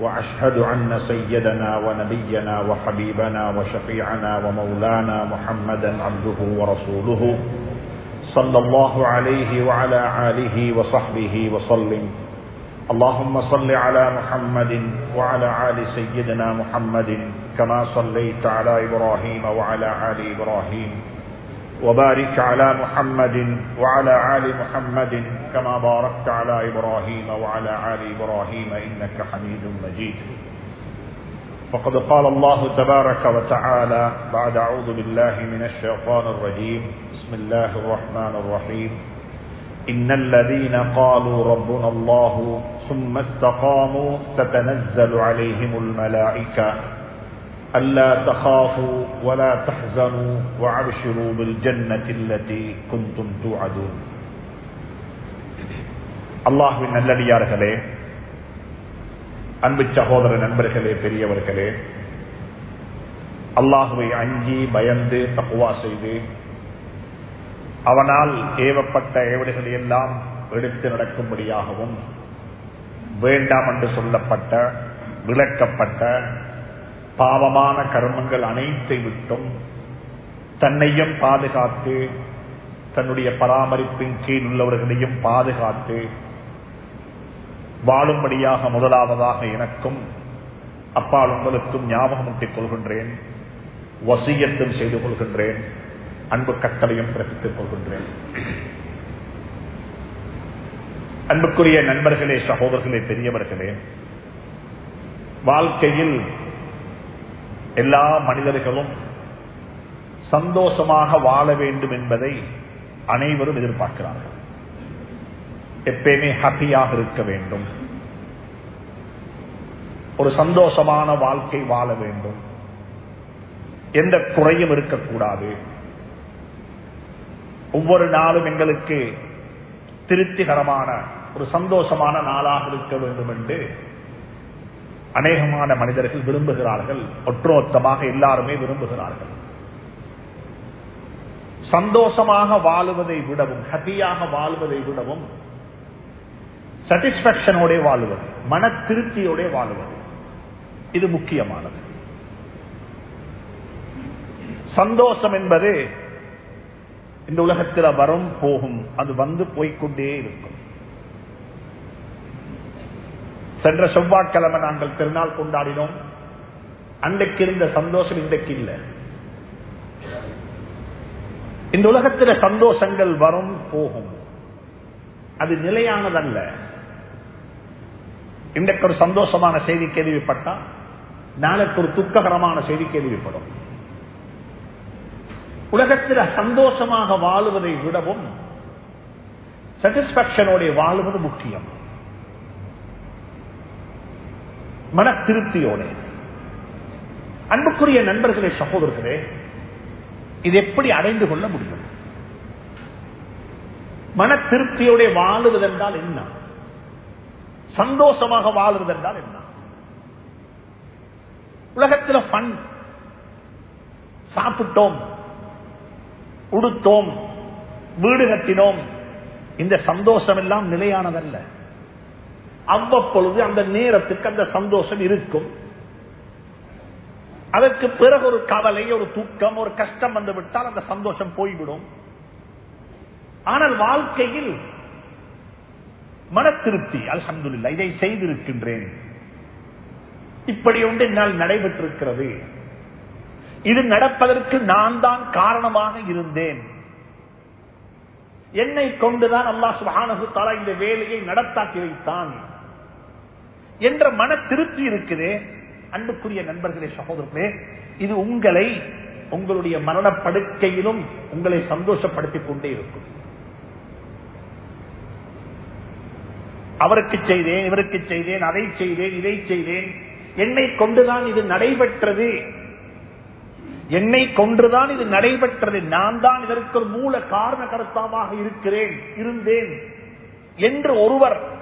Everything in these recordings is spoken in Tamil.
وأشهد أن سيدنا ونبينا وحبيبنا وشفيعنا ومولانا محمدا عبده ورسوله صلى الله عليه وعلى آله وصحبه وسلم. اللهم صل على محمد وعلى آل سيدنا محمد كما صليت على إبراهيم وعلى آل إبراهيم. وبارك على محمد وعلى آل محمد كما باركت على إبراهيم وعلى آل إبراهيم إنك حميد مجيد. فقد قال الله تبارك وتعالى بعد أعوذ بالله من الشيطان الرجيم. بسم الله الرحمن الرحيم. إن الذين قالوا ربنا الله ثم استقاموا تتنزل عليهم الملائكة ألا تخافوا ولا تحزنوا وعبشروا بالجنة التي كنتم توعدون அல்லாஹுவின் நல்லடியார்களே அன்பு சகோதர நண்பர்களே பெரியவர்களே அல்லாஹுவை அஞ்சி பயந்து தப்புவா செய்து அவனால் ஏவப்பட்ட ஏவடுகளை எல்லாம் எடுத்து நடக்கும்படியாகவும் வேண்டாம் என்று சொல்லப்பட்ட விளக்கப்பட்ட பாவமான கர்மங்கள் அனைத்தை விட்டும் தன்னையும் பாதுகாத்து தன்னுடைய பராமரிப்பின் கீழ் உள்ளவர்களையும் பாதுகாத்து வாழும்படியாக முதலாவதாக எனக்கும் அப்பால் உங்களுக்கும் ஞாபகமூட்டிக் கொள்கின்றேன் வசியத்தும் செய்து கொள்கின்றேன் அன்பு கட்டளையும் பிறப்பித்துக் கொள்கின்றேன். அன்புக்குரிய நண்பர்களே சகோதரர்களே பெரியவர்களே வாழ்க்கையில் எல்லா மனிதர்களும் சந்தோஷமாக வாழ வேண்டும் என்பதை அனைவரும் எதிர்பார்க்கிறார்கள். எப்பயுமே ஹாப்பியாக இருக்க வேண்டும். ஒரு சந்தோஷமான வாழ்க்கை வாழ வேண்டும். எந்த குறையும் இருக்கக்கூடாது. ஒவ்வொரு நாளும் எங்களுக்கு திருப்திகரமான ஒரு சந்தோஷமான நாளாக இருக்க வேண்டும் என்று அநேகமான மனிதர்கள் விரும்புகிறார்கள். ஒற்றோத்தமாக எல்லாருமே விரும்புகிறார்கள். சந்தோஷமாக வாழுவதை விடவும் ஹாப்பியாக வாழ்வதை விடவும் சாட்டிஸ்பாக்சனோட வாழுவது மன திருப்தியோட வாழுவது இது முக்கியமானது. சந்தோஷம் என்பது இந்த உலகத்தில் வரும் போகும் அது வந்து போய்கொண்டே இருக்கும். சென்ற செவ்வாய்க்கிழமை நாங்கள் திருநாள் கொண்டாடினோம். அன்றைக்கு இருந்த சந்தோஷம் இன்றைக்கு இல்லை. இந்த உலகத்தில் சந்தோஷங்கள் வரும் போகும். அது நிலையானதல்ல. இன்றைக்கு ஒரு சந்தோஷமான செய்தி கேள்விப்பட்டா நாளைக்கு ஒரு துக்ககரமான செய்தி கேள்விப்படும். உலகத்தில் சந்தோஷமாக வாழுவதை விடவும் சாட்டிஸ்பாக்சனோட வாழுவது முக்கியம். மன திருப்தியோட அன்புக்குரிய நண்பர்களே சகோதரர்களே இது எப்படி அடைந்து கொள்ள முடியும்? மன திருப்தியோட வாழுவதென்றால் என்ன? சந்தோஷமாக வாழுவதென்றால் என்ன? உலகத்தில் பண் சாப்பிட்டோம் உடுத்தோம் வீடு கட்டினோம். இந்த சந்தோஷம் எல்லாம் நிலையானதல்ல. அவ்வப்பொழுது அந்த நேரத்துக்கு அந்த சந்தோஷம் இருக்கும். அதற்கு பிறகு ஒரு கவலை ஒரு தூக்கம் ஒரு கஷ்டம் வந்து விட்டால் அந்த சந்தோஷம் போய்விடும். ஆனால் வாழ்க்கையில் மன திருப்தி அல்ஹம்துல்லா இதை செய்திருக்கின்றேன். இப்படி ஒன்று என்னால் நடைபெற்றிருக்கிறது. இது நடப்பதற்கு நான் தான் காரணமாக இருந்தேன். என்னை கொண்டுதான் அல்லா சுபானகு தாலா இந்த வேலையை நடத்தாக்கி வைத்தான். என்ற மன திருப்தி இருக்குது. அன்புக்குரிய நண்பர்களே சகோதரர்களே இது உங்களை உங்களுடைய மரணப்படுக்கையிலும் உங்களை சந்தோஷப்படுத்திக் கொண்டே இருக்கும். அவருக்கு செய்தேன் இவருக்கு செய்தேன் அதை செய்தேன் இதை செய்தேன். என்னை கொண்டுதான் இது நடைபெற்றது. என்னை கொன்றுதான் இது நடைபெற்றது. நான் தான் இதற்கு மூல காரண கருத்தாவாக இருக்கிறேன் இருந்தேன் என்று ஒருவர்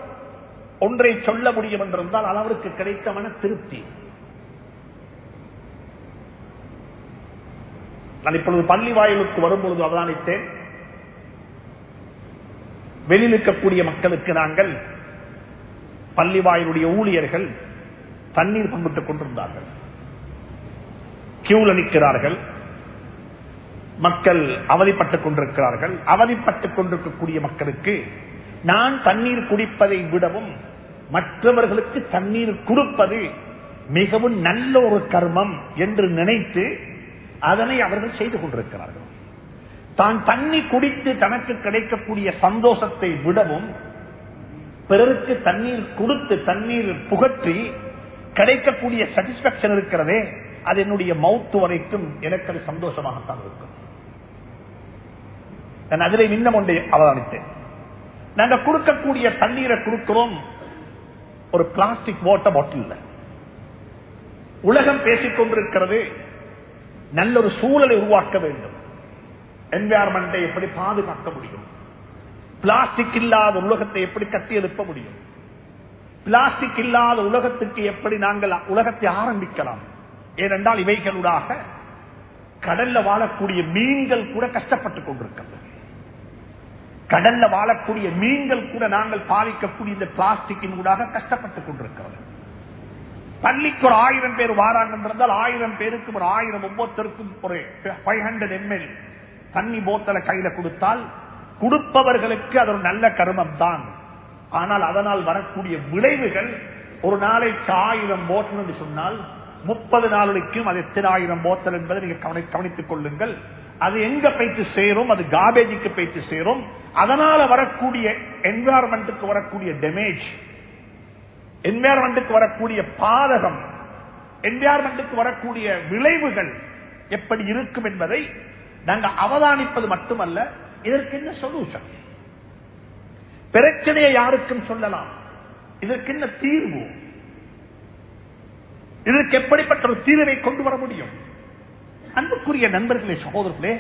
ஒன்றை சொல்ல முடியும் என்றிருந்தால் அளவிற்கு அவருக்கு கிடைத்த மன திருப்தி. நான் இப்பொழுது பள்ளி வாயிலுக்கு வரும்பொழுது அவதானித்தேன். வெளியில் இருக்கக்கூடிய மக்களுக்கு நாங்கள் பள்ளி வாயிலுடைய ஊழியர்கள் தண்ணீர் பங்கிட்டுக் கொண்டிருந்தார்கள். கியூல நிற்கிறார்கள். மக்கள் அவதிப்பட்டுக் கொண்டிருக்கிறார்கள். அவதிப்பட்டுக் கொண்டிருக்கக்கூடிய மக்களுக்கு நான் தண்ணீர் குடிப்பதை விடவும் மற்றவர்களுக்கு தண்ணீர் கொடுப்பது மிகவும் நல்ல ஒரு கர்மம் என்று நினைத்து அதனை அவர்கள் செய்து கொண்டிருக்கிறார்கள். தான் தண்ணி குடித்து தனக்கு கிடைக்கக்கூடிய சந்தோஷத்தை விடவும் பிறருக்கு தண்ணீர் கொடுத்து தண்ணீர் புகற்றி கிடைக்கக்கூடிய சாட்டிஸ்பாக்சன் இருக்கிறதே அது என்னுடைய மௌத்து வரைக்கும் எனக்கு அது சந்தோஷமாகத்தான் இருக்கும். நான் அதிலே இன்னும் ஒன்றை அவதானித்தேன். நாங்கள் கொடுக்கக்கூடிய தண்ணீரை கொடுக்கிறோம் ஒரு பிளாஸ்டிக் வாட்டர் பாட்டில் உலகம் பேசிக் கொண்டிருக்கிறது. நல்ல ஒரு சூழலை உருவாக்க வேண்டும். என்வாரன்மெண்டை எப்படி பாதுகாக்க முடியும்? பிளாஸ்டிக் இல்லாத உலகத்தை எப்படி கட்டி எழுப்ப முடியும்? பிளாஸ்டிக் இல்லாத உலகத்துக்கு எப்படி நாங்கள் உலகத்தை ஆரம்பிக்கலாம்? ஏனென்றால் இவைகளூடாக கடல்ல வாழக்கூடிய மீன்கள் கூட கஷ்டப்பட்டுக் கொண்டிருக்கிறது. கடல்ல வாழக்கூடிய மீன்கள் கூட நாங்கள் பாதிக்கக்கூடிய இந்த பிளாஸ்டிக்கின் ஊடாக கஷ்டப்பட்டுக் கொண்டிருக்கிறது பள்ளிக்கு ஒரு ஆயிரம் பேர் வாராங்க என்றால் ஆயிரம் பேருக்கு ஒரு ஆயிரம் ஒவ்வொருத்தருக்கும் ஒரு ஃபைவ் ஹண்ட்ரட் எம்எல் தண்ணி போத்தலை கையில கொடுத்தால் கொடுப்பவர்களுக்கு அது ஒரு நல்ல கருமம் தான். ஆனால் அதனால் வரக்கூடிய விளைவுகள் ஒரு நாளைக்கு ஆயிரம் போத்தல் என்று சொன்னால் முப்பது நாளுக்கும் அது எத்தனை ஆயிரம் போத்தல் என்பதை நீங்க கவனி- கவனித்துக் கொள்ளுங்கள். அது எங்க போயிட்டு சேரும்? அது காபேஜுக்கு போயிட்டு சேரும். அதனால வரக்கூடிய என்வாரன்மெண்ட்டுக்கு வரக்கூடிய டேமேஜ் என்வாரன்மெண்ட்டுக்கு வரக்கூடிய பாதகம் என்வாரன்மெண்ட்டுக்கு வரக்கூடிய விளைவுகள் எப்படி இருக்கும் என்பதை நாங்கள் அவதானிப்பது மட்டுமல்ல இதற்கு என்ன சொல்யூஷன் பிரச்சனையை யாருக்கும் சொல்லலாம். இதற்கு என்ன தீர்வு? இதற்கு எப்படிப்பட்ட ஒரு தீர்வை கொண்டு வர முடியும்? அன்புக்குரிய நண்பர்களே சகோதரர்களே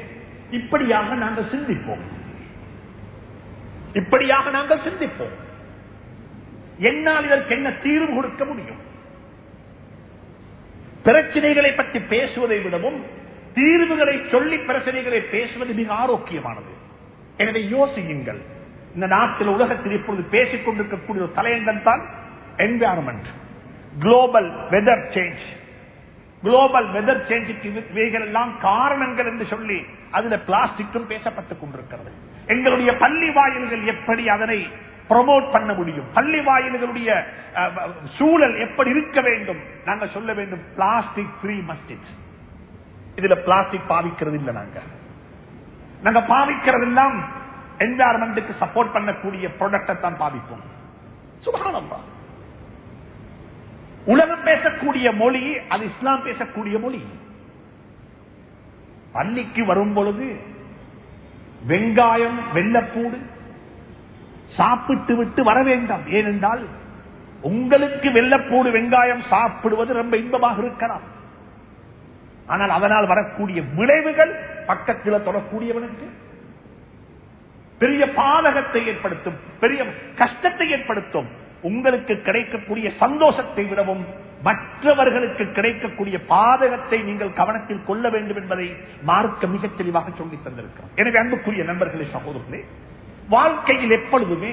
இப்படியாக நாங்கள் சிந்திப்போம். இப்படியாக நாங்கள் சிந்திப்போம். என்னால் இதற்கு என்ன தீர்வு கொடுக்க முடியும்? பிரச்சனைகளை பற்றி பேசுவதை விடவும் தீர்வுகளை சொல்லி பிரச்சனைகளை பேசுவது மிக ஆரோக்கியமானது. எனவே யோசியுங்கள். இந்த நாட்டில் உலகத்தில் இப்பொழுது பேசிக் கொண்டிருக்கக்கூடிய ஒரு தலையங்கம் தான் environment. Global weather change global weather சேஞ்சுக்கு இவைகள் எல்லாம் காரணங்கள் என்று சொல்லி அதுல பிளாஸ்டிக்கும் பேசப்பட்டுக் கொண்டிருக்கிறது. எங்களுடைய பள்ளி வாயில்கள் எப்படி அதனை ப்ரொமோட் பண்ண முடியும்? பள்ளி வாயில்களுடைய சூழல் எப்படி இருக்க வேண்டும்? நாங்கள் சொல்ல வேண்டும் பிளாஸ்டிக் ஃப்ரீ மஸ்டிக் இதுல பிளாஸ்டிக் பாவிக்கிறது இல்லை நாங்க. நாங்க பாவிக்கிறது எல்லாம் என்வாரன்மெண்ட்டுக்கு சப்போர்ட் பண்ணக்கூடிய ப்ராடக்டை தான் பாவிப்போம். சுபானம்பா உலகம் பேசக்கூடிய மொழி அது இஸ்லாம் பேசக்கூடிய மொழி. பள்ளிக்கு வரும் பொழுது வெங்காயம் வெள்ளப்பூடு சாப்பிட்டு விட்டு வர வேண்டாம். ஏனென்றால் உங்களுக்கு வெள்ளப்பூடு வெங்காயம் சாப்பிடுவது ரொம்ப இன்பமாக இருக்கலாம். ஆனால் அதனால் வரக்கூடிய விளைவுகள் பக்கத்தில் தொடக்கூடியவனுக்கு பெரிய பாதகத்தை ஏற்படுத்தும் பெரிய கஷ்டத்தை ஏற்படுத்தும். உங்களுக்கு கிடைக்கக்கூடிய சந்தோஷத்தை விடவும் மற்றவர்களுக்கு கிடைக்கக்கூடிய பாதகத்தை நீங்கள் கவனத்தில் கொள்ள வேண்டும் என்பதை மார்க்க மிக தெளிவாக சொல்லி தந்திருக்கிறோம் எனவே அன்புக்குரிய நண்பர்களே சகோதரர்களே வாழ்க்கையில் எப்பொழுதுமே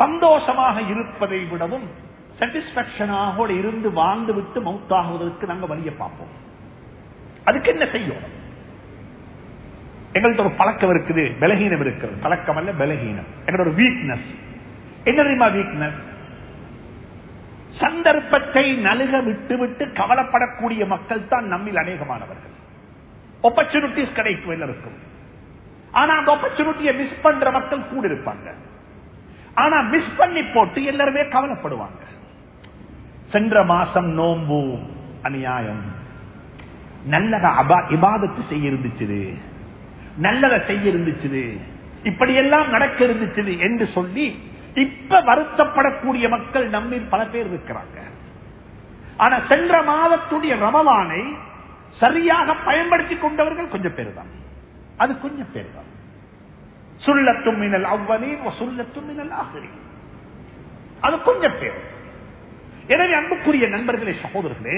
சந்தோஷமாக இருப்பதை விடவும் சாட்டிஸ்பாக்சனாக இருந்து வாழ்ந்து விட்டு மவுத்தாகுவதற்கு நாங்கள் வழியை பார்ப்போம். அதுக்கு என்ன செய்யும்? எங்கள்கிட்ட ஒரு பழக்கம் இருக்குது பலகீனம் இருக்கிறது பழக்கம் அல்ல பலகீனம். எங்களோட வீக்னஸ் என்ன தெரியுமா வீக்னஸ் சந்தர்ப்பத்தை நலுக விட்டு விட்டு கவலைப்படக்கூடிய மக்கள் தான் நம்மில் அநேகமானவர்கள். ஆப்பர்ச்சுனிட்டிஸ் கிடைக்கும் எல்லாருக்கும். ஆனா அந்த ஆப்பர்ச்சுனிட்டியை மிஸ் பண்ற மக்கள் கூட இருப்பாங்க. ஆனா மிஸ் பண்ணி போட்டு எல்லாருமே கவலைப்படுவாங்க. சென்ற மாசம் நோம்பு அநியாயம். நல்லத இபாதத்து செய்ய இருந்துச்சு நல்லதை செய்ய இருந்துச்சு இப்படி எல்லாம் நடக்க இருந்துச்சு என்று சொல்லி இப்ப வருத்தப்படக்கூடிய மக்கள் நம்மில் பல பேர் இருக்கிறாங்க. ஆனா சென்ற மாதத்துடைய ரமவானை சரியாக பயன்படுத்திக் கொண்டவர்கள் கொஞ்சம் பேர் தான் அது கொஞ்சம் பேர் தான் சுல்லத்தும் மினல் அவ்வலீன் சுல்லத்தும் மினல் ஆசிரியர் அது கொஞ்சம் பேர். எனவே அன்புக்குரிய நண்பர்களே சகோதரர்களே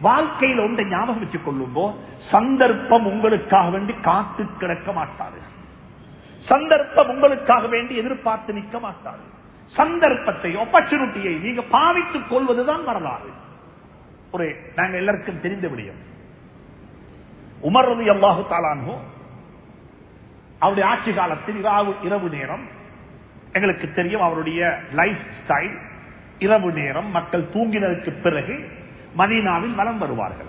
வாழ்க்கையில் ஒன்றை ஞாபகம் வச்சுக் கொள்ளும்போ சந்தர்ப்பம் உங்களுக்காக வேண்டி காத்து கிடக்க மாட்டாரு சந்தர்ப்பம் உங்களுக்காக வேண்டி எதிர்பார்த்து நிற்க மாட்டாரு சந்தர்ப்பத்தை ஆப்பர்ச்சுனிட்டியை நீங்க பாவித்துக் கொள்வதுதான் வரலாறு. ஒரு நாங்க எல்லாருக்கும் தெரிந்த விடயம். உமர்றது ரவி தாலானோ அவருடைய ஆட்சி காலத்தில் இரவு இரவு நேரம் எங்களுக்கு தெரியும் அவருடைய லைஃப் ஸ்டைல் இரவு நேரம் மக்கள் தூங்கினதற்கு பிறகு மதீனாவில் வலம் வருவார்கள்.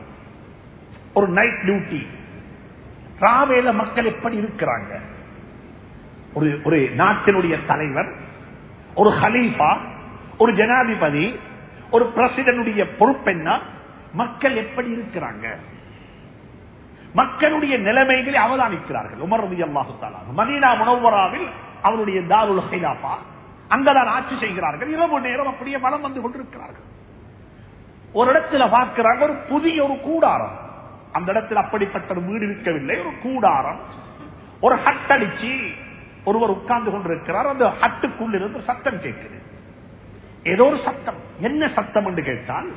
ஒரு நைட் டியூட்டி ராவேல மக்கள் எப்படி இருக்கிறாங்க? ஒரு ஒரு நாட்டினுடைய தலைவர் ஒரு ஹலீஃபா ஒரு ஜனாதிபதி ஒரு பிரசிடனுடைய பொறுப்பென்னா மக்கள் எப்படி இருக்கிறாங்க? மக்களுடைய நிலைமைகளை அவதானிக்கிறார்கள். உமர் ரவி அல்லாஹு மதீனா முனவராவில் அவருடைய தாருல் ஹைலாபா அங்கதான் ஆட்சி செய்கிறார்கள். இரவு நேரம் அப்படியே மனம் வந்து கொண்டிருக்கிறார்கள். ஒரு இடத்துல பார்க்கிறாங்க ஒரு புதிய ஒரு கூடாரம். அந்த இடத்துல அப்படிப்பட்ட ஒரு வீடு இருக்கவில்லை ஒரு கூடாரம். ஒரு ஹட்டடிச்சு ஒருவர் உட்கார்ந்து கொண்டிருக்கிறார் அந்த ஹட்டுக்குள் இருந்து சத்தம் கேட்குது. ஏதோ ஒரு சத்தம். என்ன சத்தம் என்று கேட்டால்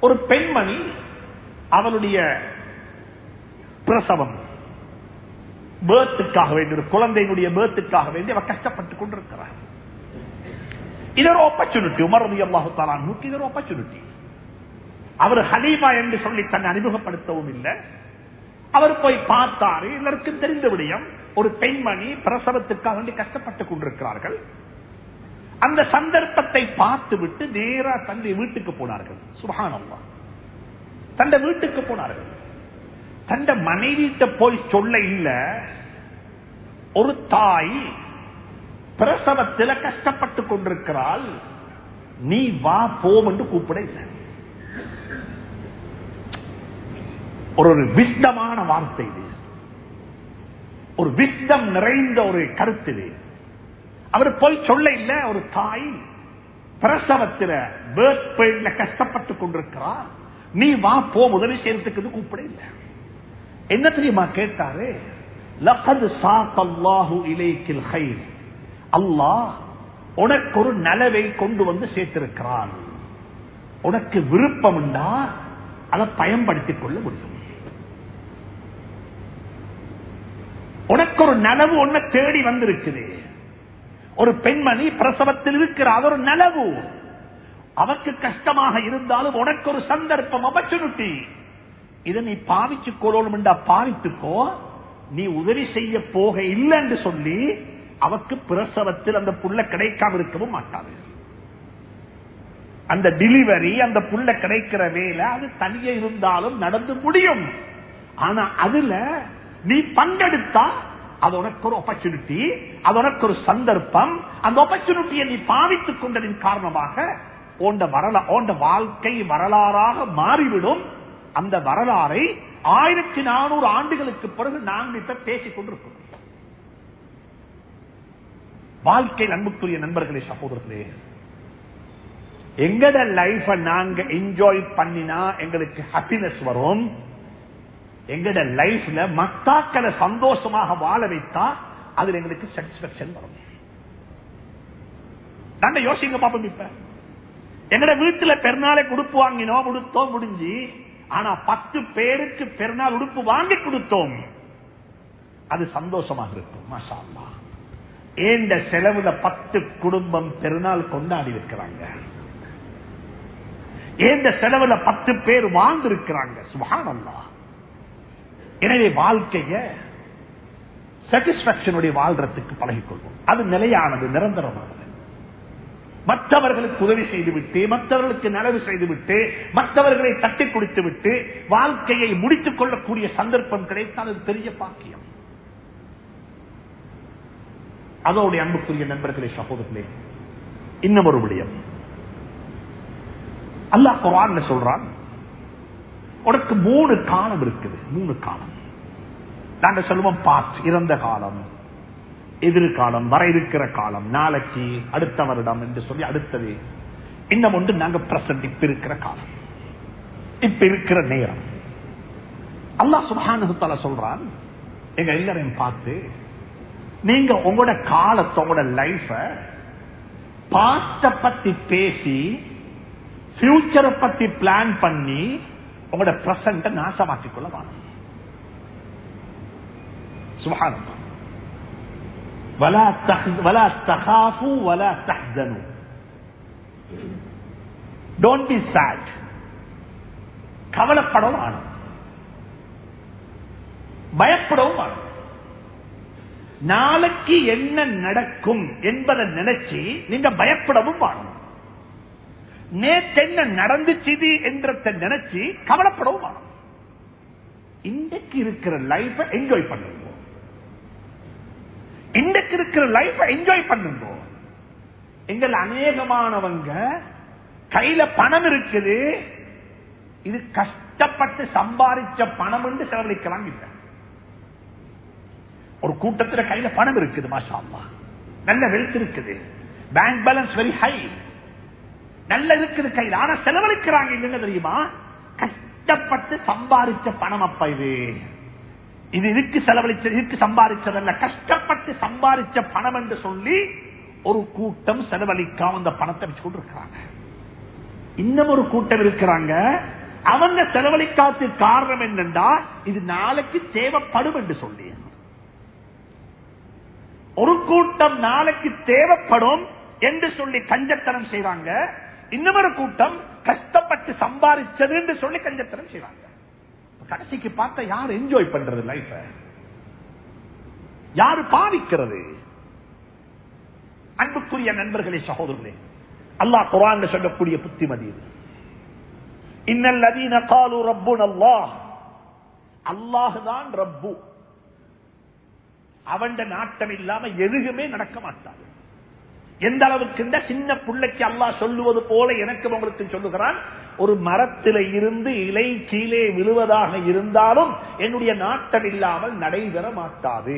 ஒரு பெண்மணி அவளுடைய பிரசவம் பேர்த்துக்காக வேண்டிய ஒரு குழந்தையினுடைய பேர்த்துக்காக வேண்டி அவர் கஷ்டப்பட்டுக் கொண்டிருக்கிறார் இது ஒரு ஆப்பர்ச்சுனிட்டி உமரது அல்லாஹு தாலானுக்கு இது ஒரு ஆப்பர்ச்சுனிட்டி அவர் ஹலீமா என்று சொல்லி தன்னை அறிமுகப்படுத்தவும் இல்லை. அவர் போய் பார்த்தாரு. எல்லாருக்கும் தெரிந்த விடயம் ஒரு பெண்மணி பிரசவத்துக்காக வேண்டி கஷ்டப்பட்டுக் கொண்டிருக்கிறார்கள். அந்த சந்தர்ப்பத்தை பார்த்து விட்டு நேரா தந்தை வீட்டுக்கு போனார்கள். சுபானம்மா தந்த வீட்டுக்கு போனார்கள். தந்த மனைவிட்ட போய் சொல்ல இல்ல. ஒரு தாய் பிரசவத்தில் கஷ்டப்பட்டுக் கொண்டிருக்கிறாள். நீ வா போம் என்று கூப்பிட இல்லை. ஒரு ஒரு விஸ்தமான வார்த்தை இது. ஒரு விஷ்டம் நிறைந்த ஒரு கருத்து இது. அவர் போல் சொல்ல இல்ல ஒரு தாய் பிரசவத்தில் பேர்த் கஷ்டப்பட்டு கொண்டிருக்கிறார். நீ வா போ உதவி செய்யறதுக்கு கூப்பிட இல்ல. என்ன தெரியுமா கேட்டாரு? லகது சாத்தல்லாஹு இலைக்கில் ஹைர். அல்லாஹ் உனக்கு ஒரு நலவை கொண்டு வந்து சேர்த்திருக்கிறான். உனக்கு விருப்பம் அதை பயன்படுத்திக் கொள்ள முடியும். உனக்கு ஒரு நனவு ஒன்ன தேடி வந்திருக்குது. ஒரு பெண்மணி பிரசவத்தில் இருக்கிற ஒரு நனவு அவருக்கு கஷ்டமாக இருந்தாலும் உனக்கு ஒரு சந்தர்ப்பம் ஆப்பர்ச்சுனிட்டி இதை நீ பாவிச்சு கொள்ளணும் பாவித்துக்கோ. நீ உதவி செய்ய போக இல்லை என்று சொல்லி அவக்கு பிரசவத்தில் அந்த புள்ள கிடைக்காம இருக்கவும் மாட்டாது. அந்த டெலிவரி அந்த புள்ள கிடைக்கிற வேலை அது தனியே இருந்தாலும் நடந்து முடியும். ஆனா அதுல நீ பங்கெடுத்தா அது உனக்கு ஒரு ஆப்பர்ச்சுனிட்டி அது உனக்கு ஒரு சந்தர்ப்பம். அந்த ஆப்பர்ச்சுனிட்டியை நீ பாவித்துக் கொண்டதின் காரணமாக ஓண்ட வரலா ஓண்ட வாழ்க்கை வரலாறாக மாறிவிடும். அந்த வரலாறை ஆயிரத்தி நானூறு ஆண்டுகளுக்கு பிறகு நாங்கள் இப்ப பேசிக் கொண்டிருக்கிறோம். வாழ்க்கை அன்புக்குரிய நண்பர்களே சகோதரர்களே எங்கட லைஃப நாங்க என்ஜாய் பண்ணினா எங்களுக்கு ஹாப்பினஸ் வரும். எங்கட லைஃப்ல மத்தாக்களை சந்தோஷமாக வாழ வைத்தா அதுல எங்களுக்கு சாட்டிஸ்பேக்சன் வரும். நாங்க யோசிங்க பாப்போம் இப்ப. எங்கட வீட்டுல பெருநாளை கொடுப்பு வாங்கினோம் கொடுத்தோம் முடிஞ்சு ஆனா பத்து பேருக்கு பெருநாள் உடுப்பு வாங்கி கொடுத்தோம். அது சந்தோஷமாக இருக்கும் மசாலா ஏண்ட செலவுல பத்து குடும்பம் பெருநாள் கொண்டாடி இருக்கிறாங்க. ஏண்ட செலவுல பத்து பேர் வாழ்ந்திருக்கிறாங்க சுகானந்தா எனவே வாழ்க்கைய சாட்டிஸ்பாக்சனுடைய வாழ்றதுக்கு பழகிக்கொள்வோம். அது நிலையானது நிரந்தரமானது. மற்றவர்களுக்கு உதவி செய்துவிட்டு மற்றவர்களுக்கு நனவு செய்துவிட்டு மற்றவர்களை தட்டி கொடுத்து விட்டு வாழ்க்கையை முடித்துக் கொள்ளக்கூடிய சந்தர்ப்பம் கிடைத்தால் அது பெரிய பாக்கியம். அதோடைய அன்புக்குரிய நண்பர்களே சகோதரர்களே இன்னும் ஒரு விடயம். அல்லாஹ் குரான் சொல்றான் உனக்கு மூணு காலம் இருக்குது. மூணு காலம். நாங்க சொல்லுவோம் பாஸ்ட் இறந்த காலம் எதிர்காலம் வர இருக்கிற காலம் நாளைக்கு அடுத்த வருடம் என்று சொல்லி அடுத்தது. இன்னும் ஒன்று நாங்க பிரசன்ட் இப்ப இருக்கிற காலம். இப்ப இருக்கிற நேரம். அல்லாஹ் சுபானுத்தால சொல்றான் எங்க எல்லாரையும் பார்த்து நீங்க உங்களோட காலத்தை உங்களோட லைஃப பாஸ்ட பத்தி பேசி பியூச்சரை பத்தி பிளான் பண்ணி உங்களோட பிரசண்ட நாசமாக்கிக் கொள்ள டோன்ட் கவலைப்படவும் ஆனும் பயப்படவும் ஆனும் நாளைக்கு என்ன நடக்கும் என்பதை நினைச்சு நீங்க பயப்படவும் வாழும் நேற்று என்ன நடந்துச்சு என்றத நினைச்சு கவலைப்படவும்? இன்றைக்கு இருக்கிற லைஃப என்ஜாய் பண்ணுங்க இன்றைக்கு இருக்கிற லைஃப என்ஜாய் பண்ணுங்க எங்கள் அநேகமானவங்க கையில பணம் இருக்குது. இது கஷ்டப்பட்டு சம்பாதிச்ச பணம் என்று செலவழிக்கலாம் இல்லை. ஒரு கூட்டத்தில் கையில பணம் இருக்குது மாஷா நல்ல வெல்த் இருக்குது. பேங்க் பேலன்ஸ் வெரி ஹை நல்ல இருக்குது கையில். ஆனா செலவழிக்கிறாங்க இல்லைன்னு தெரியுமா? கஷ்டப்பட்டு சம்பாதிச்ச பணம் அப்ப இது. இது இதுக்கு செலவழிச்ச இதுக்கு சம்பாதிச்சதல்ல கஷ்டப்பட்டு சம்பாதிச்ச பணம் என்று சொல்லி ஒரு கூட்டம் செலவழிக்காம அந்த பணத்தை வச்சு கொண்டிருக்கிறாங்க இன்னும் ஒரு கூட்டம் இருக்கிறாங்க. அவங்க செலவழிக்காத காரணம் என்னண்டா இது நாளைக்கு தேவைப்படும் என்று சொல்லி. ஒரு கூட்டம் நாளைக்கு தேவைப்படும் என்று சொல்லி கஞ்சத்தனம் செய்றாங்க. இன்னொரு கூட்டம் கஷ்டப்பட்டு சம்பாதிச்சது என்று சொல்லி கஞ்சத்தனம் செய்வாங்க. கடைசிக்கு பார்த்தா யார் என்ஜாய் பண்றது லைஃப யாரு பாவிக்கிறது? அன்புக்குரிய நண்பர்களே சகோதரர்களே அல்லாஹ் குரான் சொல்லக்கூடிய புத்திமதி இது. இன்னல் காலு ரப்பு அல்லாஹ். அல்லாஹுதான் ரப்பு. அவன் நாட்டம் இல்லாம எதுவுமே நடக்க மாட்டாது. எந்த அளவுக்கு இந்த சின்ன பிள்ளைக்கு அல்லாஹ் சொல்லுவது போல எனக்கு உங்களுக்கு சொல்லுகிறான் ஒரு மரத்தில இருந்து இலை கீழே விழுவதாக இருந்தாலும் என்னுடைய நாட்டம் இல்லாமல் நடைபெற மாட்டாது.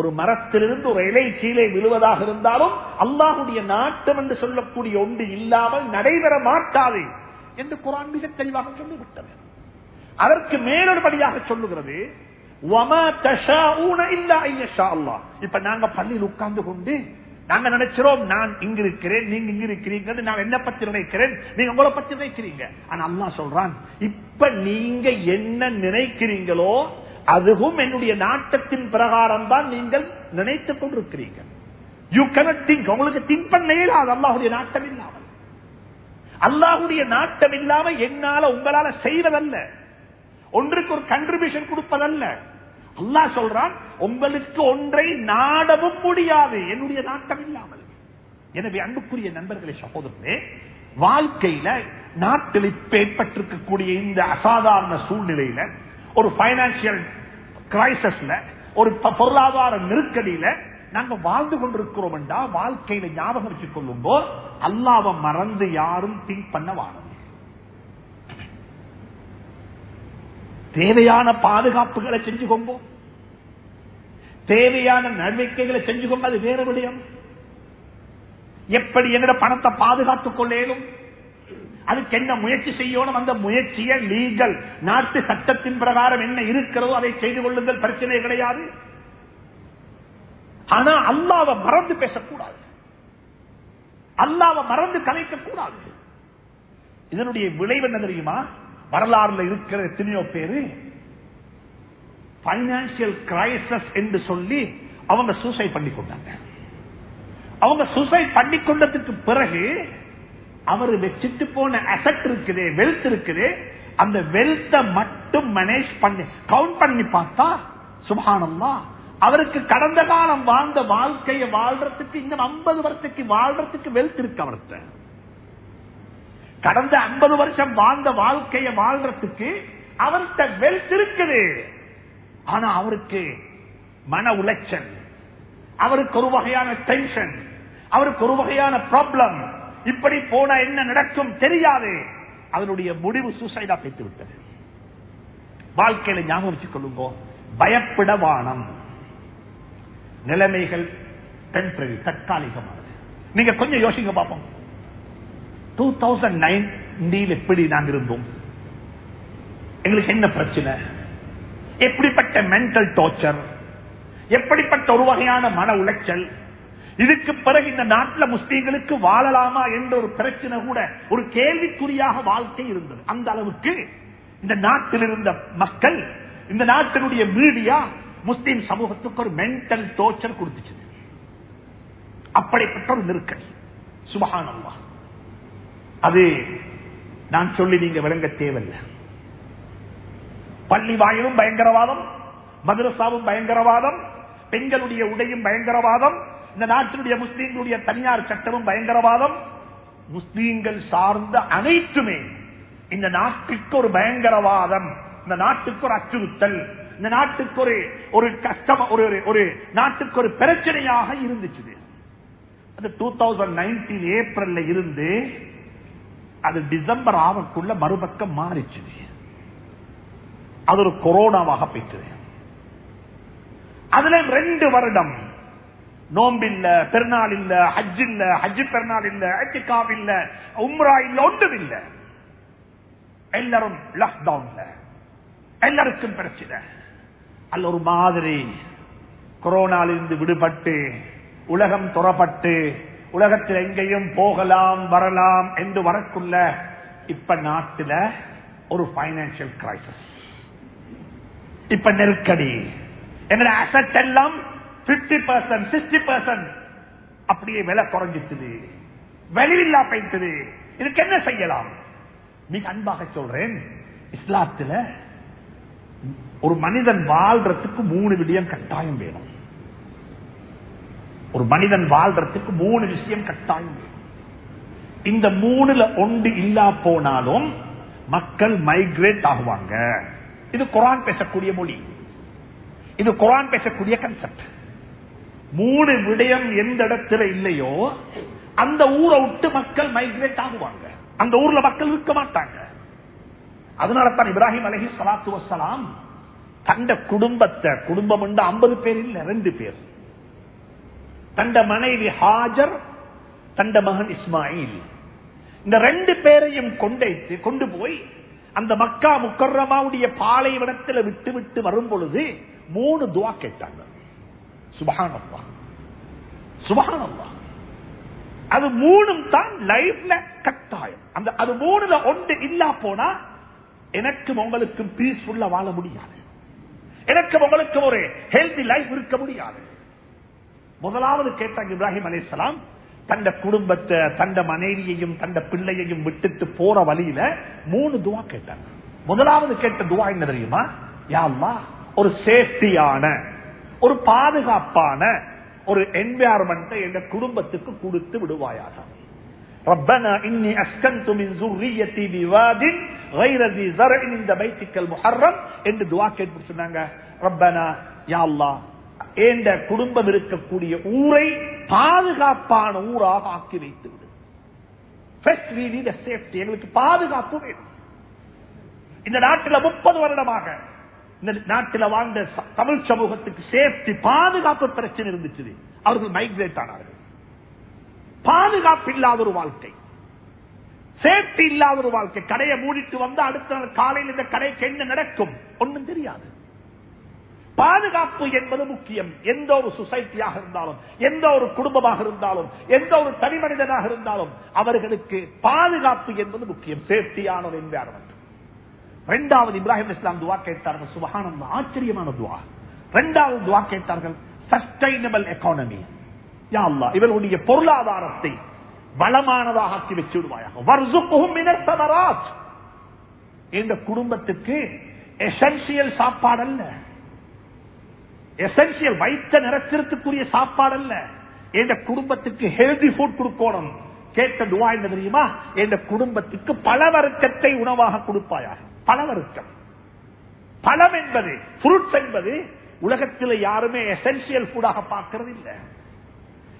ஒரு மரத்திலிருந்து ஒரு இலை கீழே விழுவதாக இருந்தாலும் அல்லாஹுடைய நாட்டம் என்று சொல்லக்கூடிய ஒன்று இல்லாமல் நடைபெற மாட்டாது என்று குரான் மிக தெளிவாக சொல்லிவிட்டது. அதற்கு மேலொருபடியாக சொல்லுகிறது "வமா தஷாஊன இல்லா ஐயஷா அல்லாஹ்." இப்ப நாங்க பள்ளியில் உட்கார்ந்து கொண்டு நாங்க நினைக்கிறோம் நான் இங்க இருக்கிறேன் நீங்க இங்க இருக்கிறீங்க நான் என்ன பத்தி நினைக்கிறேன் நீங்க உங்களை பத்தி நினைக்கிறீங்க. ஆனா அல்லாஹ் சொல்றான் இப்ப நீங்க என்ன நினைக்கிறீங்களோ அதுவும் என்னுடைய நாட்டத்தின் பிரகாரம் தான் நீங்கள் நினைத்துக் கொண்டிருக்கிறீங்க யூ கனட் திங்க் உங்களுக்கு திங்க் பண்ண இயலாது அல்லாஹுடைய நாட்டம் இல்லாமல். அல்லாஹுடைய நாட்டம் இல்லாம என்னால உங்களால செய்வதல்ல. ஒன்றுக்கு ஒரு கண்ட்ரிபியூஷன் கொடுப்பதல்ல. அல்லாஹ் சொல்றான் உங்களுக்கு ஒன்றை நாடவும் முடியாது. என்னுடைய நாட்டம் இல்லாமல். எனவே அன்புக்குரிய நண்பர்களை சகோதரே வாழ்க்கையில நாட்டில் இப்ப ஏற்பட்டிருக்கக்கூடிய இந்த அசாதாரண சூழ்நிலையில ஒரு பைனான்சியல் கிரைசஸ்ல ஒரு ப- பொருளாதார நெருக்கடியில நாங்க வாழ்ந்து கொண்டிருக்கிறோம் என்றா வாழ்க்கையில ஞாபகம் வச்சுக் கொள்ளும்போ அல்லாவை மறந்து யாரும் திங்க் பண்ண வாழும் தேவையான பாதுகாப்புகளை செஞ்சு கொம்போம் தேவையான நடவடிக்கைகளை செஞ்சு அது வேற விடயம். எப்படி என்னோட பணத்தை பாதுகாத்துக் கொள்ளேனும்? அதுக்கு என்ன முயற்சி செய்யணும்? அந்த முயற்சியை லீகல் நாட்டு சட்டத்தின் பிரகாரம் என்ன இருக்கிறதோ அதை செய்து கொள்ளுங்கள் பிரச்சனை கிடையாது. ஆனா அல்லாவை மறந்து பேசக்கூடாது. அல்லாவை மறந்து கலைக்க கூடாது இதனுடைய விளைவு என்ன தெரியுமா? வரலாறுல இருக்கிற எத்தனையோ பேரு பைனான்சியல் கிரைசஸ் என்று சொல்லி அவங்க சூசைட் பண்ணி கொண்டாங்க. அவங்க சூசைட் பண்ணி கொண்டதுக்கு பிறகு அவர் வச்சுட்டு போன அசட் இருக்குது வெல்த் இருக்குது அந்த வெல்த்தை மட்டும் மேனேஜ் பண்ணி கவுண்ட் பண்ணி பார்த்தா சுபானம்மா அவருக்கு கடந்த காலம் வாழ்ந்த வாழ்க்கையை வாழ்றதுக்கு இன்னும் ஐம்பது வருஷத்துக்கு வாழ்றதுக்கு வெல்த் இருக்கு அவர்கிட்ட. கடந்த ஐம்பது வருஷம் வாழ்ந்த வாழ்க்கையை வாழ்றதுக்கு அவர்கிட்ட வெல்த் இருக்குது. ஆனா அவருக்கு மன உளைச்சல். அவருக்கு ஒரு வகையான டென்ஷன் அவருக்கு ஒரு வகையான ப்ராப்ளம் இப்படி போனா என்ன நடக்கும் தெரியாது. அவருடைய முடிவு சூசைடா பெற்று விட்டது வாழ்க்கையில ஞாபகம் வச்சு கொள்ளுங்க பயப்பட வானம். நிலைமைகள் டெம்பரரி தற்காலிகமானது. நீங்க கொஞ்சம் யோசிங்க பார்ப்போம் டூ தௌசண்ட் நைன் எப்படி நாங்க இருந்தோம்? எங்களுக்கு என்ன பிரச்சனை? எப்படிப்பட்ட மென்டல் டார்ச்சர் எப்படிப்பட்ட ஒரு வகையான மன உளைச்சல்? இதுக்கு பிறகு இந்த நாட்டில் முஸ்லீம்களுக்கு வாழலாமா என்ற ஒரு பிரச்சனை கூட ஒரு கேள்விக்குறியாக வாழ்க்கை இருந்தது. அந்த அளவுக்கு இந்த நாட்டில் இருந்த மக்கள் இந்த நாட்டினுடைய மீடியா முஸ்லீம் சமூகத்துக்கு ஒரு மென்டல் டோர்ச்சர் கொடுத்துச்சு. அப்படிப்பட்ட ஒரு நெருக்கடி. சுபகானல்லா அது நான் சொல்லி நீங்க விளங்க தேவையில்லை. பள்ளி வாயிலும் பயங்கரவாதம் மதரசாவும் பயங்கரவாதம் பெண்களுடைய உடையும் பயங்கரவாதம் இந்த நாட்டினுடைய முஸ்லீம்களுடைய தனியார் சட்டமும் பயங்கரவாதம். முஸ்லீம்கள் சார்ந்த அனைத்துமே இந்த நாட்டுக்கு ஒரு பயங்கரவாதம் இந்த நாட்டுக்கு ஒரு அச்சுறுத்தல் இந்த நாட்டுக்கு ஒரு ஒரு கஷ்டம் ஒரு ஒரு- ஒரு நாட்டுக்கு ஒரு பிரச்சனையாக இருந்துச்சு. அது டூ தௌசண்ட் நைன்டீன் ஏப்ரல்ல இருந்து அது டிசம்பர் ஆவக்குள்ள மறுபக்கம் மாறிச்சு அது ஒரு கொரோனாவாக போயிட்டு அதுல ரெண்டு வருடம் நோம்பில்ல பெருநாள் இல்ல ஹஜ் இல்ல ஹஜ் பெருநாள் இல்ல அட்டிகாப் இல்ல உம்ரா இல்ல ஒன்றும் இல்ல எல்லாரும் லாக்டவுன்ல எல்லாருக்கும் பிரச்சனை. அல்ல ஒரு மாதிரி கொரோனாலிருந்து விடுபட்டு உலகம் துறப்பட்டு உலகத்தில் எங்கேயும் போகலாம் வரலாம் என்று வரக்குள்ள இப்ப நாட்டில் ஒரு பைனான்சியல் கிரைசிஸ் இப்ப நெருக்கடி. என்னோட அசட் எல்லாம் பிப்டி பர்சன்ட் சிக்ஸ்டி பர்சன்ட் அப்படியே விலை குறைஞ்சிட்டுது. வெளியில்லா போயிட்டது. இதுக்கு என்ன செய்யலாம்? மிக அன்பாக சொல்றேன். இஸ்லாத்துல ஒரு மனிதன் வாழ்றதுக்கு மூணு விடயம் கட்டாயம் வேணும். ஒரு மனிதன் வாழ்றதுக்கு மூணு விஷயம் கட்டாயம். இந்த மூணுல ஒன்று இல்லா போனாலும் மக்கள் மைக்ரேட் ஆகுவாங்க. இது குரான் பேசக்கூடிய மொழி. இது குரான் பேசக்கூடிய கன்செப்ட் மூணு விடயம் எந்த இடத்துல இல்லையோ அந்த ஊரை விட்டு மக்கள் மைக்ரேட் ஆகுவாங்க. அந்த ஊர்ல மக்கள் இருக்க மாட்டாங்க. அதனால தான் இப்ராஹிம் அலஹி சலாத்து வசலாம் தண்ட குடும்பத்தை குடும்பம் ஐம்பது பேர் இல்ல ரெண்டு பேர். தண்ட மனைவி ஹாஜர் தண்ட மகன் இஸ்மாயில். இந்த ரெண்டு பேரையும் கொண்டைத்து கொண்டு போய் அந்த மக்கா முக்கர்ரமாவுடைய பாலைவனத்தில் விட்டு விட்டு வரும் பொழுது மூணு துவா கேட்டாங்க. சுபகானம்மா சுபகானம்மா அது மூணும் தான் லைஃப்ல கட்டாயம். அந்த அது மூணுல ஒன்று இல்லா போனா எனக்கும் உங்களுக்கும் பீஸ்ஃபுல்லா வாழ முடியாது. எனக்கும் உங்களுக்கும் ஒரு ஹெல்தி லைஃப் இருக்க முடியாது. முதலாவது கேட்டாங்க இப்ராஹிம் அலிஸ்லாம் தந்த குடும்பத்தை தந்த மனைவியையும் தந்த பிள்ளையையும் விட்டுட்டு போற வழியில மூணு துவா கேட்டாங்க முதலாவது கேட்ட துவா என்ன தெரியுமா யா அல்லாஹ், ஒரு சேஃப்டியான ஒரு பாதுகாப்பான ஒரு என்வாரன்மெண்ட் எங்க குடும்பத்துக்கு கொடுத்து விடுவாயாக ربنا إني أسكنت من ذريتي بواد غير ذي زرع عند بيتك المحرم என்று துவா கேட்டு சொன்னாங்க ரப்பனா யா அல்லாஹ் என்ற குடும்பம் இருக்கக்கூடிய ஊரை பாதுகாப்பான ஊராக ஆக்கி வைத்து எங்களுக்கு பாதுகாப்பு வேண்டும் இந்த நாட்டில் முப்பது வருடமாக இந்த நாட்டில் வாழ்ந்த தமிழ் சமூகத்துக்கு சேஃப்டி பாதுகாப்பு பிரச்சனை இருந்துச்சு. அவர்கள் மைக்ரேட் ஆனார்கள். பாதுகாப்பு இல்லாத ஒரு வாழ்க்கை. சேஃப்டி இல்லாத ஒரு வாழ்க்கை. கடையை மூடிட்டு வந்து அடுத்த நாள் காலையில் இந்த கடைக்கு என்ன நடக்கும்? ஒன்றும் தெரியாது. பாதுகாப்பு என்பது முக்கியம். எந்த ஒரு சொசைட்டியாக இருந்தாலும் எந்த ஒரு குடும்பமாக இருந்தாலும் எந்த ஒரு தனி மனிதனாக இருந்தாலும் அவர்களுக்கு பாதுகாப்பு என்பது முக்கியம். சேஃப்டியான ஒரு இரண்டாவது இப்ராஹிம் இஸ்லாம் துவா கேட்டார்கள். சுபஹானம் ஆச்சரியமான துவா. இரண்டாவது துவா கேட்டார்கள் சஸ்டைனபிள் எக்கானமி. யா இவர்களுடைய பொருளாதாரத்தை வளமானதாக ஆக்கி வச்சு விடுவாயாக இந்த குடும்பத்துக்கு எசென்சியல் சாப்பாடு அல்ல எசென்சியல் வைத்த நிறத்திற்குரிய சாப்பாடு அல்ல எந்த குடும்பத்துக்கு ஹெல்தி ஃபுட் கொடுக்கணும். கேட்ட துவா என்ன தெரியுமா? எந்த குடும்பத்துக்கு பலவர்க்கத்தை உணவாக கொடுப்பாயாக பலவர்க்கம். பழம் என்பது ஃப்ரூட்ஸ் என்பது உலகத்தில் யாருமே எசென்சியல் ஃபுடாக பார்க்கறது இல்லை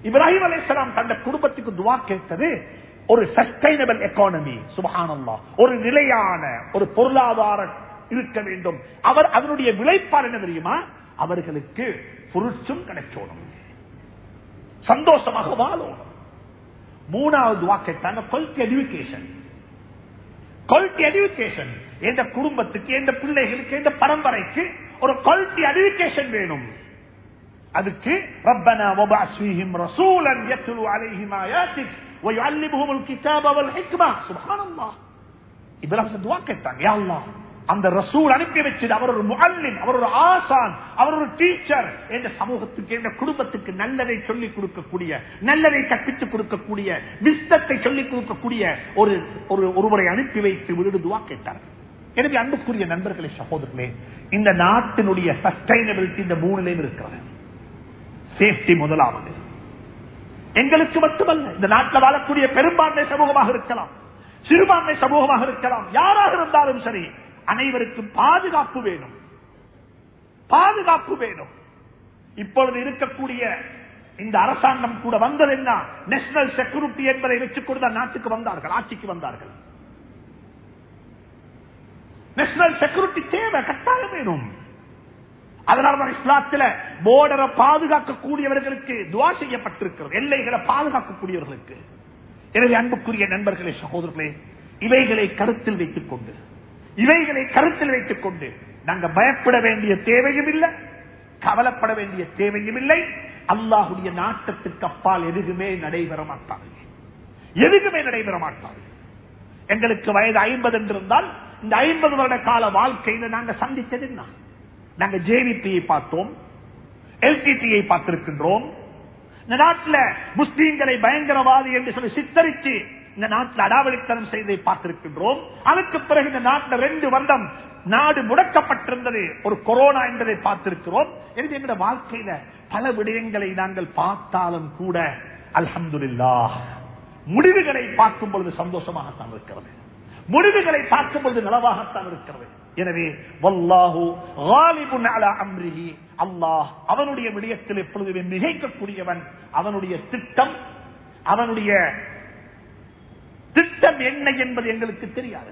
இப்ராஹிம் அலைஹிஸ்ஸலாம் தந்த குடும்பத்துக்கு துவா கேட்டது ஒரு சஸ்டைனபிள் எக்கானமி சுபஹானல்லா ஒரு நிலையான ஒரு பொருளாதாரம் இருக்க வேண்டும். அவர் அதனுடைய விளைப்பாடு என்ன தெரியுமா? அவர்களுக்கு பொருட்சும் கிடைக்கணும் சந்தோஷமாக வாழணும் மூணாவது துவா கேட்டாங்க குவாலிட்டி எஜுகேஷன் குவாலிட்டி எஜுகேஷன் எந்த குடும்பத்துக்கு எந்த பிள்ளைகளுக்கு எந்த பரம்பரைக்கு ஒரு குவாலிட்டி எஜுகேஷன் வேணும் அதுக்கு ரப்பனா வபஅஸ் ஃபீஹிம் ரசூலன் யத்லு அலைஹிம் ஆயாத்திக் ويعلمهم الكتاب والحكمة سبحان الله இப்ராஹிம் துவா கேட்டாங்க யா அல்லாஹ் அந்த ரசூல் அனுப்பி வச்சது அவர் ஒரு முகல்லின் அவர் ஒரு ஆசான் அவர் ஒரு டீச்சர் என்ற சமூகத்துக்கு என்ற குடும்பத்துக்கு நல்லதை சொல்லிக் கொடுக்கக்கூடிய நல்லதை கற்பித்துக் கொடுக்கக்கூடிய விஸ்தத்தை சொல்லிக் கொடுக்கக்கூடிய ஒரு ஒரு ஒருவரை அனுப்பி வைத்து விடுதுவா கேட்டார். கேட்டார்கள் எனவே அன்புக்குரிய நண்பர்களே சகோதரர்களே இந்த நாட்டினுடைய சஸ்டைனபிலிட்டி இந்த மூணுலையும் இருக்கிறது. சேஃப்டி முதலாவது. எங்களுக்கு மட்டுமல்ல இந்த நாட்டில் வாழக்கூடிய பெரும்பான்மை சமூகமாக இருக்கலாம் சிறுபான்மை சமூகமாக இருக்கலாம் யாராக இருந்தாலும் சரி அனைவருக்கும் பாதுகாப்பு வேணும். பாதுகாப்பு வேணும். இப்பொழுது இருக்கக்கூடிய இந்த அரசாங்கம் கூட வந்தது என்ன நேஷனல் செக்யூரிட்டி என்பதை வச்சுக் கொண்டு நாட்டுக்கு வந்தார்கள் ஆட்சிக்கு வந்தார்கள். நேஷனல் செக்யூரிட்டி தேவை கட்டாயம் வேணும். அதனால்தான் இஸ்லாத்தில் போர்டரை பாதுகாக்கக்கூடியவர்களுக்கு துவா செய்யப்பட்டிருக்கிறது எல்லைகளை பாதுகாக்கக்கூடியவர்களுக்கு. எனவே அன்புக்குரிய நண்பர்களே சகோதரர்களே இவைகளை கருத்தில் வைத்துக் கொண்டு இவைகளை கருத்தில் வைத்துக் கொண்டு நாங்க பயப்பட வேண்டிய தேவையும் இல்லை கவலைப்பட வேண்டிய தேவையும் இல்லை. அல்லாஹுடைய நாட்டத்துக்கு அப்பால் எதுவுமே நடைபெற மாட்டார்கள். எதுவுமே நடைபெற மாட்டார்கள். எங்களுக்கு வயது ஐம்பது என்று இருந்தால் இந்த ஐம்பது வருட கால வாழ்க்கையில நாங்க சந்தித்தது என்ன? நாங்க ஜேவிபியை பார்த்தோம் எல்டிடியை பார்த்திருக்கின்றோம். நாட்டில் முஸ்லீம்களை பயங்கரவாதி என்று சொல்லி சித்தரித்து இந்த நாட்டில் அடாவடித்தனம் செய்ததை பார்த்திருக்கின்றோம். அதுக்கு பிறகு இந்த நாட்டில் ரெண்டு வருடம் நாடு முடக்கப்பட்டிருந்தது. ஒரு கொரோனா என்பதை பார்த்திருக்கிறோம். எனவே எங்களுடைய வாழ்க்கையில பல விடயங்களை நாங்கள் பார்த்தாலும் கூட அல்ஹம்துலில்லா முடிவுகளை பார்க்கும் பொழுது சந்தோஷமாகத்தான் இருக்கிறது. முடிவுகளை பார்க்கும் பொழுது நலவாகத்தான் இருக்கிறது. எனவே வல்லாஹு அம்ரிஹி. அல்லாஹ் அவனுடைய விடயத்தில் எப்பொழுதுமே மிகைக்கக்கூடியவன். அவனுடைய திட்டம் அவனுடைய திட்டம் என்ன என்பது எங்களுக்கு தெரியாது.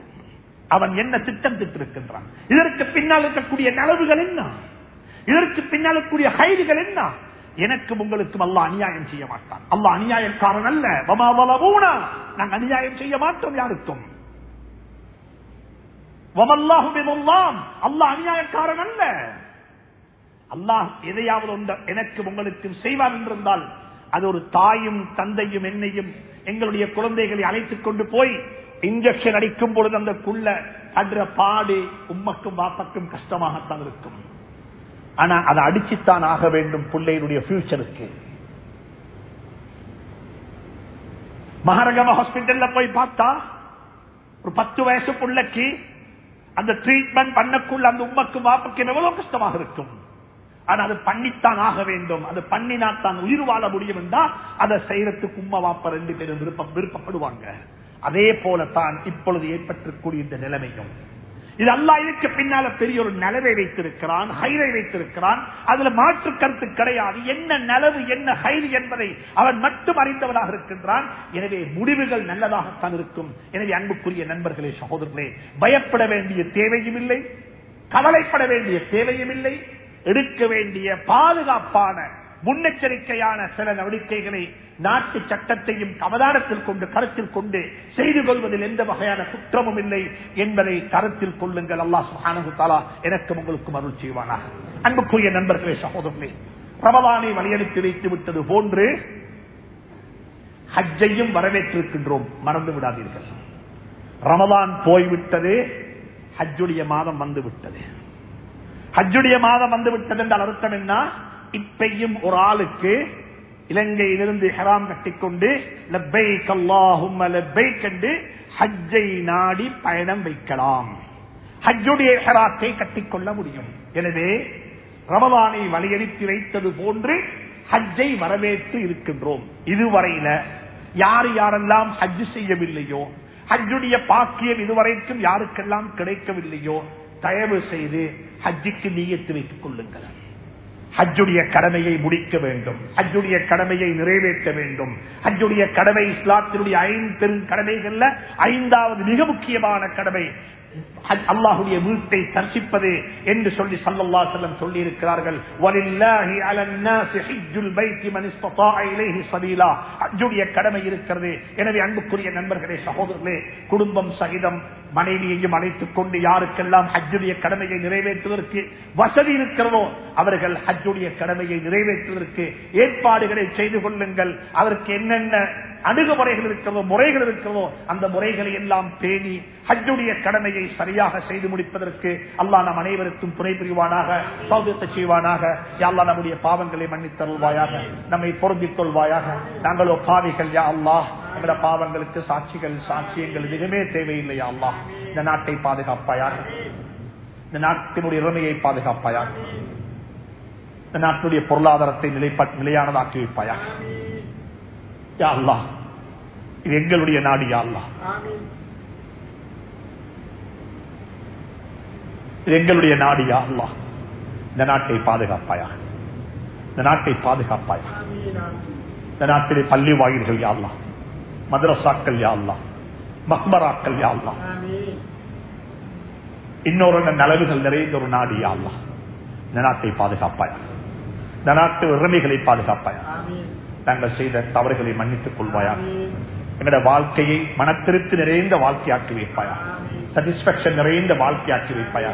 அவன் என்ன திட்டம் திட்டிருக்கின்றான். இதற்கு பின்னால் இருக்கக்கூடிய நலவுகள் என்ன? இதற்கு பின்னால் இருக்கக்கூடிய கைதுகள் என்ன? எனக்கும் உங்களுக்கும் அல்ல அநியாயம் செய்ய மாட்டான். அல்ல அநியாயக்காரன் அல்ல. வமாவலவூனா நாங்கள் அநியாயம் செய்ய மாட்டோம் யாருக்கும். அல்லாஹ் அநியாயக்காரன் அல்ல. அல்லாஹ் எதையாவது ஒன்று எனக்கு உங்களுக்கும் செய்வார் என்றிருந்தால் அது ஒரு தாயும் தந்தையும் என்னையும் எங்களுடைய குழந்தைகளை அழைத்துக் கொண்டு போய் இன்ஜெக்ஷன் அடிக்கும் பொழுது அந்த குள்ள அடுற பாடு உம்மக்கும் வாப்பக்கும் கஷ்டமாகத்தான் இருக்கும். ஆனா அதை அடிச்சுத்தான் ஆக வேண்டும் பிள்ளையினுடைய பியூச்சருக்கு மகாரகம ஹாஸ்பிட்டல்ல போய் பார்த்தா ஒரு பத்து வயசு பிள்ளைக்கு அந்த ட்ரீட்மெண்ட் பண்ணக்குள்ள அந்த உம்மக்கும் வாப்புக்கு எவ்வளவு கஷ்டமாக இருக்கும். ஆனா அது பண்ணித்தான் ஆக வேண்டும். அது பண்ணினாத்தான் உயிர் வாழ முடியும் என்றா அதை செய்யறதுக்கு உம்மா வாப்ப ரெண்டு பேரும் விருப்பம் விருப்பப்படுவாங்க. அதே போலத்தான் இப்பொழுது ஏற்பட்டிருக்கூடிய இந்த நிலைமையும். இது அல்லா இதுக்கு பின்னால பெரிய ஒரு நிலவை வைத்திருக்கிறான் ஹைரை வைத்திருக்கிறான். அதுல மாற்று கருத்து கிடையாது. என்ன நிலவு என்ன ஹைர் என்பதை அவன் மட்டும் அறிந்தவனாக இருக்கின்றான். எனவே முடிவுகள் நல்லதாகத்தான் இருக்கும். எனவே அன்புக்குரிய நண்பர்களே சகோதரர்களே பயப்பட வேண்டிய தேவையும் இல்லை. கவலைப்பட வேண்டிய தேவையும் இல்லை. எடுக்க வேண்டிய பாதுகாப்பான முன்னெச்சரிக்கையான சில நடவடிக்கைகளை நாட்டு சட்டத்தையும் அவதானத்தில் கொண்டு கருத்தில் கொண்டு செய்து கொள்வதில் எந்த வகையான குற்றமும் இல்லை என்பதை கருத்தில் கொள்ளுங்கள். அல்லா சுஹானு எனக்கும் உங்களுக்கும் அருள் செய்வானாக. அன்புக்குரிய நண்பர்களே சகோதரர்களே பிரபலானை வழியனுப்பி வைத்து விட்டது போன்று ஹஜ்ஜையும் வரவேற்றிருக்கின்றோம். மறந்து விடாதீர்கள். ரமதான் போய்விட்டது ஹஜ்ஜுடைய மாதம் வந்து விட்டது ஹஜ்ஜுடைய மாதம் வந்து விட்டது என்றால் அர்த்தம் என்ன? இப்பையும் ஒரு ஆளுக்கு இலங்கையிலிருந்து ஹெராம் கட்டிக்கொண்டு லப்பைக் அல்லாஹும்ம லப்பைக் என்று ஹஜ்ஜை நாடி பயணம் வைக்கலாம். ஹஜ்ஜுடைய ஹெராத்தை கட்டிக்கொள்ள முடியும். எனவே ரமலானை வலியுறுத்தி வைத்தது போன்று ஹஜ்ஜை வரவேற்று இருக்கின்றோம். இதுவரையில யார் யாரெல்லாம் ஹஜ் செய்யவில்லையோ ஹஜ்ஜுடைய பாக்கியம் இதுவரைக்கும் யாருக்கெல்லாம் கிடைக்கவில்லையோ தயவு செய்து ஹஜ்ஜிக்கு நீயத்து வைத்துக் கொள்ளுங்கள். ஹஜ்ஜுடைய கடமையை முடிக்க வேண்டும். ஹஜ்ஜுடைய கடமையை நிறைவேற்ற வேண்டும். ஹஜ்ஜுடைய கடமை இஸ்லாத்தினுடைய ஐந்து பெரும் கடமைகள்ல ஐந்தாவது மிக முக்கியமான கடமை அல்லாஹுடைய வீட்டை தரிசிப்பது என்று சொல்லி சல்லல்லா செல்லம் சொல்லி இருக்கிறார்கள் கடமை இருக்கிறது. எனவே அன்புக்குரிய நண்பர்களே சகோதரர்களே குடும்பம் சகிதம் மனைவியையும் அழைத்துக் கொண்டு யாருக்கெல்லாம் ஹஜ்ஜுடைய கடமையை நிறைவேற்றுவதற்கு வசதி இருக்கிறதோ அவர்கள் ஹஜ்ஜுடைய கடமையை நிறைவேற்றுவதற்கு ஏற்பாடுகளை செய்து கொள்ளுங்கள். அதற்கு என்னென்ன அணுகுமுறைகள் இருக்கிறதோ முறைகள் இருக்கிறதோ அந்த முறைகளை எல்லாம் பேணி ஹஜ்ஜுடைய கடமையை சரியாக செய்து முடிப்பதற்கு அல்லாஹ் நம் அனைவருக்கும் துணை புரிவானாக சௌகத்தை செய்வானாக. யாழ்லா நம்முடைய பாவங்களை மன்னித்தருள்வாயாக நம்மை பொருந்திக் கொள்வாயாக. நாங்களோ பாவிகள் யா அல்லாஹ். எங்களோட பாவங்களுக்கு சாட்சிகள் சாட்சியங்கள் எதுவுமே தேவையில்லையா அல்லாஹ். இந்த நாட்டை பாதுகாப்பாயாக இந்த நாட்டினுடைய இளமையை பாதுகாப்பாயாக இந்த நாட்டினுடைய பொருளாதாரத்தை நிலைப்ப நிலையானதாக்கி வைப்பாயாக. யா அல்லாஹ். இது எங்களுடைய நாடு யா அல்லாஹ். இது எங்களுடைய நாடு யா அல்லாஹ். இந்த நாட்டை பாதுகாப்பாயா இந்த நாட்டை பாதுகாப்பாயா இந்த நாட்டிலே பள்ளி வாயில்கள் யா அல்லாஹ். மதரசாக்கள் யா அல்லாஹ். மக்பராக்கள் யா அல்லாஹ். இன்னொரு நலவுகள் நிறைந்த ஒரு நாடு யா அல்லாஹ். இந்த நாட்டை பாதுகாப்பாயா இந்த நாட்டு உரிமைகளை பாதுகாப்பாயா நாங்கள் செய்த தவறுகளை மன்னித்துக் கொள்வாயா எங்களோட வாழ்க்கையை மனத்திருப்தி நிறைந்த வாழ்க்கையாக்கி வைப்பாயா சாட்டிஸ்பாக்சன் நிறைந்த வாழ்க்கையாக்கி வைப்பாயா